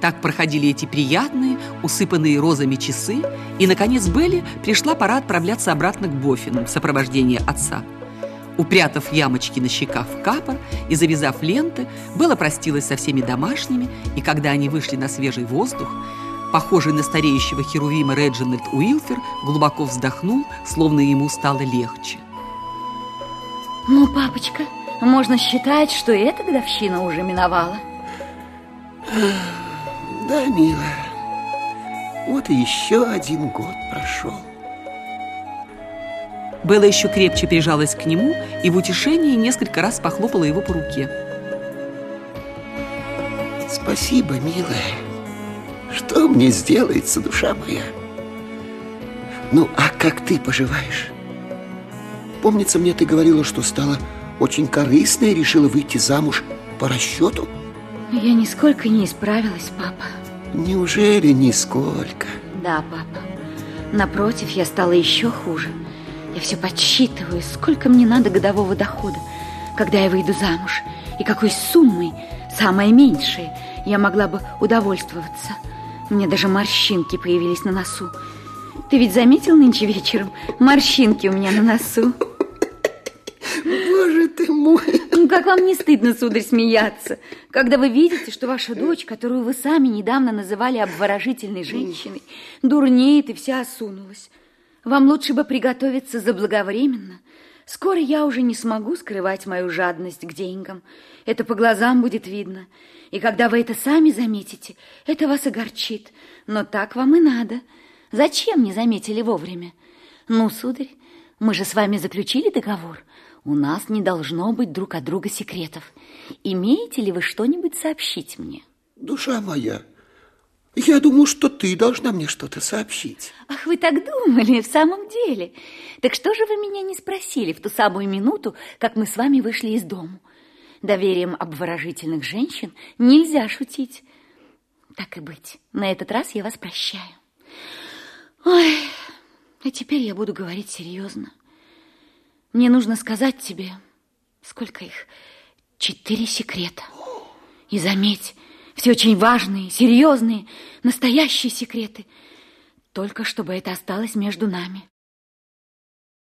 Так проходили эти приятные, усыпанные розами часы, и, наконец, Белли пришла пора отправляться обратно к Боффину в сопровождении отца. Упрятав ямочки на щеках в капор и завязав ленты, Белла простилась со всеми домашними, и когда они вышли на свежий воздух, похожий на стареющего херувима Реджинальд Уилфер глубоко вздохнул, словно ему стало легче. Ну, папочка, можно считать, что эта годовщина уже миновала. Да, милая. Вот и еще один год прошел. Белла еще крепче прижалась к нему и в утешении несколько раз похлопала его по руке. Спасибо, милая. Что мне сделается, душа моя? Ну, а как ты поживаешь? Помнится мне, ты говорила, что стала очень корыстной и решила выйти замуж по расчету? Я нисколько не исправилась, папа. Неужели нисколько? Да, папа. Напротив, я стала еще хуже. Я все подсчитываю, сколько мне надо годового дохода, когда я выйду замуж, и какой суммой, самое меньшее, я могла бы удовольствоваться. Мне даже морщинки появились на носу. Ты ведь заметил нынче вечером? Морщинки у меня на носу. Боже ты мой! Ну, как вам не стыдно, сударь, смеяться, когда вы видите, что ваша дочь, которую вы сами недавно называли обворожительной женщиной, дурнеет и вся осунулась. Вам лучше бы приготовиться заблаговременно. Скоро я уже не смогу скрывать мою жадность к деньгам. Это по глазам будет видно. И когда вы это сами заметите, это вас огорчит. Но так вам и надо. Зачем не заметили вовремя? Ну, сударь, мы же с вами заключили договор. У нас не должно быть друг от друга секретов. Имеете ли вы что-нибудь сообщить мне? Душа моя, я думаю, что ты должна мне что-то сообщить. Ах, вы так думали, в самом деле. Так что же вы меня не спросили в ту самую минуту, как мы с вами вышли из дому? Доверием обворожительных женщин нельзя шутить. Так и быть, на этот раз я вас прощаю. Ой, а теперь я буду говорить серьезно. Мне нужно сказать тебе, сколько их? Четыре секрета. И заметь, все очень важные, серьезные, настоящие секреты. Только чтобы это осталось между нами.